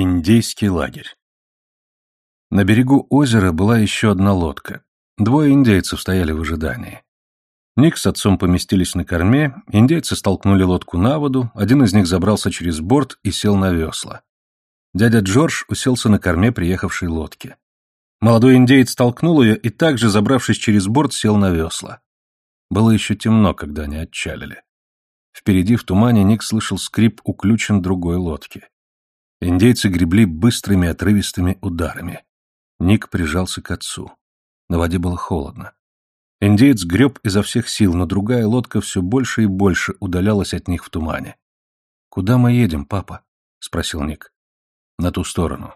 Индейский лагерь. На берегу озера была еще одна лодка. Двое индейцев стояли в ожидании. Ник с отцом поместились на корме, индейцы столкнули лодку на воду, один из них забрался через борт и сел на весла. Дядя Джордж уселся на корме приехавшей лодки. Молодой индеец толкнул ее и также, забравшись через борт, сел на весла. Было еще темно, когда они отчалили. Впереди в тумане Ник слышал скрип уключен другой лодки. Индейцы гребли быстрыми отрывистыми ударами. Ник прижался к отцу. На воде было холодно. Индеец греб изо всех сил, но другая лодка все больше и больше удалялась от них в тумане. «Куда мы едем, папа?» — спросил Ник. «На ту сторону.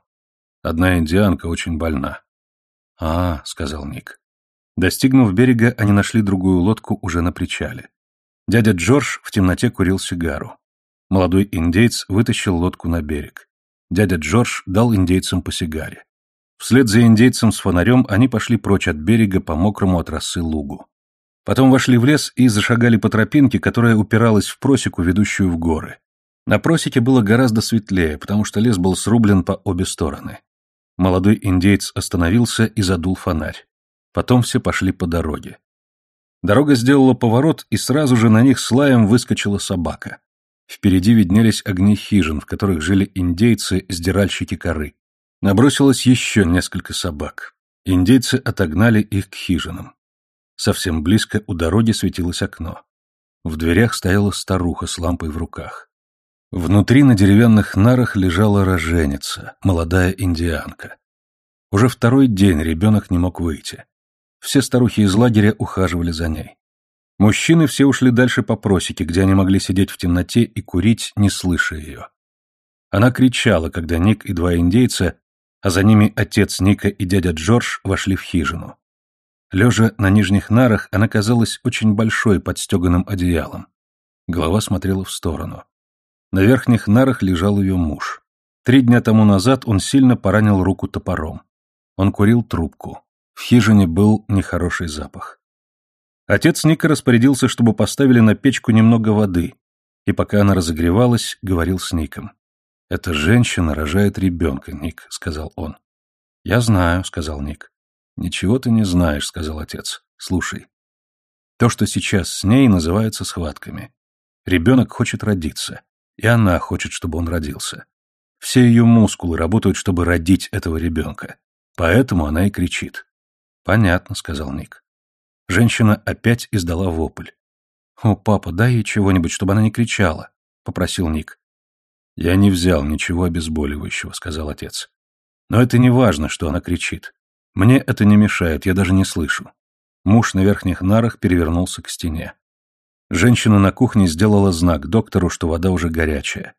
Одна индианка очень больна». «А, — сказал Ник. Достигнув берега, они нашли другую лодку уже на причале. Дядя Джордж в темноте курил сигару. Молодой индейец вытащил лодку на берег. Дядя Джордж дал индейцам по сигаре. Вслед за индейцем с фонарем они пошли прочь от берега по мокрому от росы лугу. Потом вошли в лес и зашагали по тропинке, которая упиралась в просеку, ведущую в горы. На просеке было гораздо светлее, потому что лес был срублен по обе стороны. Молодой индейец остановился и задул фонарь. Потом все пошли по дороге. Дорога сделала поворот, и сразу же на них с лаем выскочила собака. Впереди виднелись огни хижин, в которых жили индейцы, сдиральщики коры. Набросилось еще несколько собак. Индейцы отогнали их к хижинам. Совсем близко у дороги светилось окно. В дверях стояла старуха с лампой в руках. Внутри на деревянных нарах лежала роженица, молодая индианка. Уже второй день ребенок не мог выйти. Все старухи из лагеря ухаживали за ней. Мужчины все ушли дальше по просеке, где они могли сидеть в темноте и курить, не слыша ее. Она кричала, когда Ник и два индейца, а за ними отец Ника и дядя Джордж вошли в хижину. Лежа на нижних нарах, она казалась очень большой под стеганым одеялом. Голова смотрела в сторону. На верхних нарах лежал ее муж. Три дня тому назад он сильно поранил руку топором. Он курил трубку. В хижине был нехороший запах. Отец Ника распорядился, чтобы поставили на печку немного воды, и пока она разогревалась, говорил с Ником. «Эта женщина рожает ребенка, Ник», — сказал он. «Я знаю», — сказал Ник. «Ничего ты не знаешь», — сказал отец. «Слушай. То, что сейчас с ней, называется схватками. Ребенок хочет родиться, и она хочет, чтобы он родился. Все ее мускулы работают, чтобы родить этого ребенка. Поэтому она и кричит». «Понятно», — сказал Ник. Женщина опять издала вопль. «О, папа, дай ей чего-нибудь, чтобы она не кричала», — попросил Ник. «Я не взял ничего обезболивающего», — сказал отец. «Но это не важно, что она кричит. Мне это не мешает, я даже не слышу». Муж на верхних нарах перевернулся к стене. Женщина на кухне сделала знак доктору, что вода уже горячая.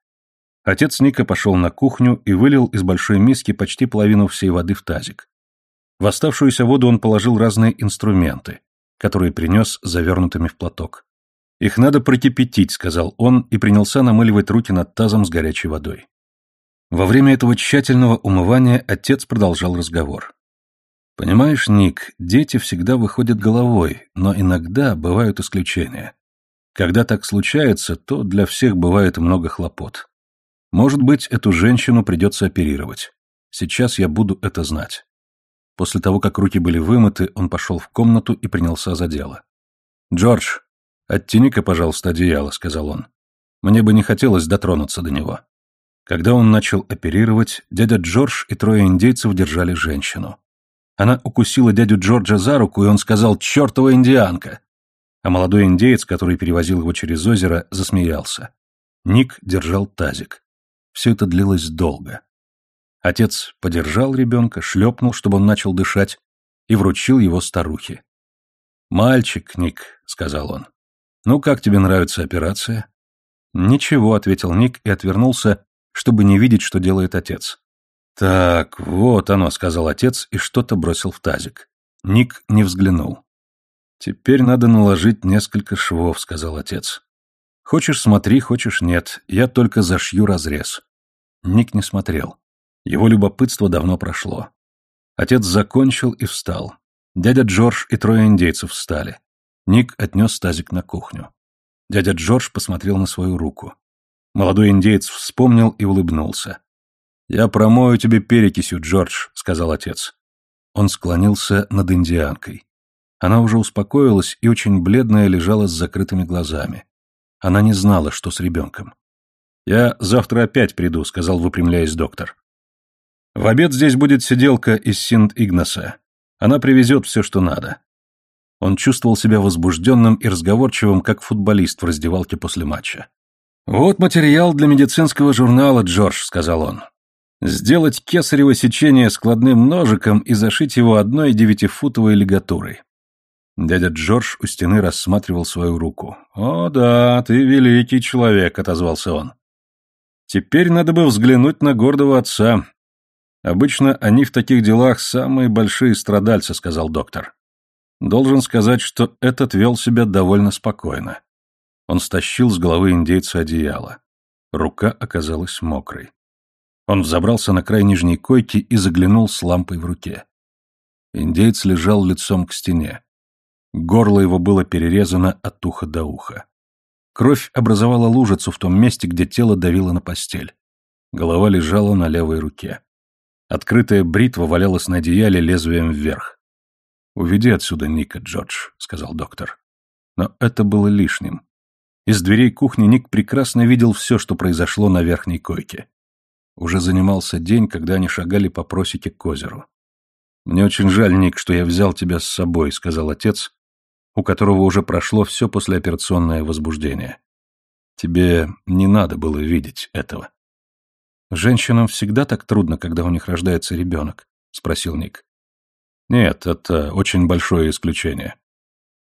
Отец Ника пошел на кухню и вылил из большой миски почти половину всей воды в тазик. В оставшуюся воду он положил разные инструменты, которые принес завернутыми в платок. «Их надо прокипятить», — сказал он и принялся намыливать руки над тазом с горячей водой. Во время этого тщательного умывания отец продолжал разговор. «Понимаешь, Ник, дети всегда выходят головой, но иногда бывают исключения. Когда так случается, то для всех бывает много хлопот. Может быть, эту женщину придется оперировать. Сейчас я буду это знать. После того, как руки были вымыты, он пошел в комнату и принялся за дело. «Джордж, оттяни-ка, пожалуйста, одеяло», — сказал он. «Мне бы не хотелось дотронуться до него». Когда он начал оперировать, дядя Джордж и трое индейцев держали женщину. Она укусила дядю Джорджа за руку, и он сказал «Чертова индианка!». А молодой индеец, который перевозил его через озеро, засмеялся. Ник держал тазик. Все это длилось долго. Отец подержал ребенка, шлепнул, чтобы он начал дышать, и вручил его старухе. «Мальчик, Ник», — сказал он. «Ну, как тебе нравится операция?» «Ничего», — ответил Ник и отвернулся, чтобы не видеть, что делает отец. «Так, вот оно», — сказал отец и что-то бросил в тазик. Ник не взглянул. «Теперь надо наложить несколько швов», — сказал отец. «Хочешь, смотри, хочешь, нет. Я только зашью разрез». Ник не смотрел. Его любопытство давно прошло. Отец закончил и встал. Дядя Джордж и трое индейцев встали. Ник отнес тазик на кухню. Дядя Джордж посмотрел на свою руку. Молодой индеец вспомнил и улыбнулся. «Я промою тебе перекисью, Джордж», — сказал отец. Он склонился над индианкой. Она уже успокоилась и очень бледная лежала с закрытыми глазами. Она не знала, что с ребенком. «Я завтра опять приду», — сказал, выпрямляясь доктор. «В обед здесь будет сиделка из Синт-Игнаса. Она привезет все, что надо». Он чувствовал себя возбужденным и разговорчивым, как футболист в раздевалке после матча. «Вот материал для медицинского журнала, Джордж», — сказал он. «Сделать кесарево сечение складным ножиком и зашить его одной девятифутовой лигатурой. Дядя Джордж у стены рассматривал свою руку. «О да, ты великий человек», — отозвался он. «Теперь надо бы взглянуть на гордого отца. Обычно они в таких делах самые большие страдальцы», — сказал доктор. Должен сказать, что этот вел себя довольно спокойно. Он стащил с головы индейца одеяло. Рука оказалась мокрой. Он взобрался на край нижней койки и заглянул с лампой в руке. Индейец лежал лицом к стене. Горло его было перерезано от уха до уха. Кровь образовала лужицу в том месте, где тело давило на постель. Голова лежала на левой руке. Открытая бритва валялась на одеяле лезвием вверх. «Уведи отсюда Ника, Джордж», — сказал доктор. Но это было лишним. Из дверей кухни Ник прекрасно видел все, что произошло на верхней койке. Уже занимался день, когда они шагали по просеке к озеру. «Мне очень жаль, Ник, что я взял тебя с собой», — сказал отец, у которого уже прошло все послеоперационное возбуждение. Тебе не надо было видеть этого. Женщинам всегда так трудно, когда у них рождается ребенок? Спросил Ник. Нет, это очень большое исключение.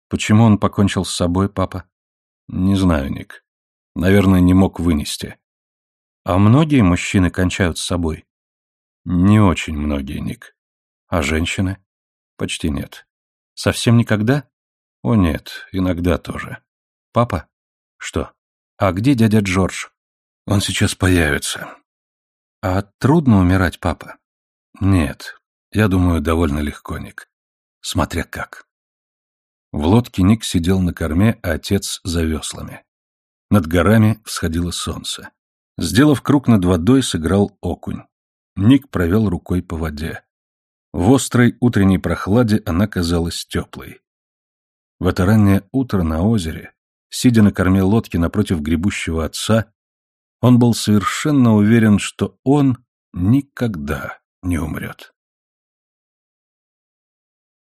Почему он покончил с собой, папа? Не знаю, Ник. Наверное, не мог вынести. А многие мужчины кончают с собой? Не очень многие, Ник. А женщины? Почти нет. Совсем никогда? О нет, иногда тоже. Папа? Что? А где дядя Джордж? Он сейчас появится. А трудно умирать, папа? Нет. Я думаю, довольно легко, Ник. Смотря как. В лодке Ник сидел на корме, а отец за веслами. Над горами всходило солнце. Сделав круг над водой, сыграл окунь. Ник провел рукой по воде. В острой утренней прохладе она казалась теплой. В это раннее утро на озере, сидя на корме лодки напротив гребущего отца, он был совершенно уверен, что он никогда не умрет.